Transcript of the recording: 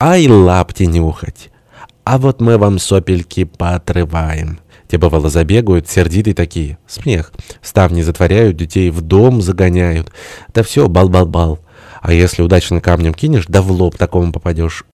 Ай, лапти нюхать! А вот мы вам сопельки поотрываем. Те, бывало, забегают, сердитые такие. Смех. Ставни затворяют, детей в дом загоняют. Да все, бал-бал-бал. А если удачно камнем кинешь, да в лоб такому попадешь.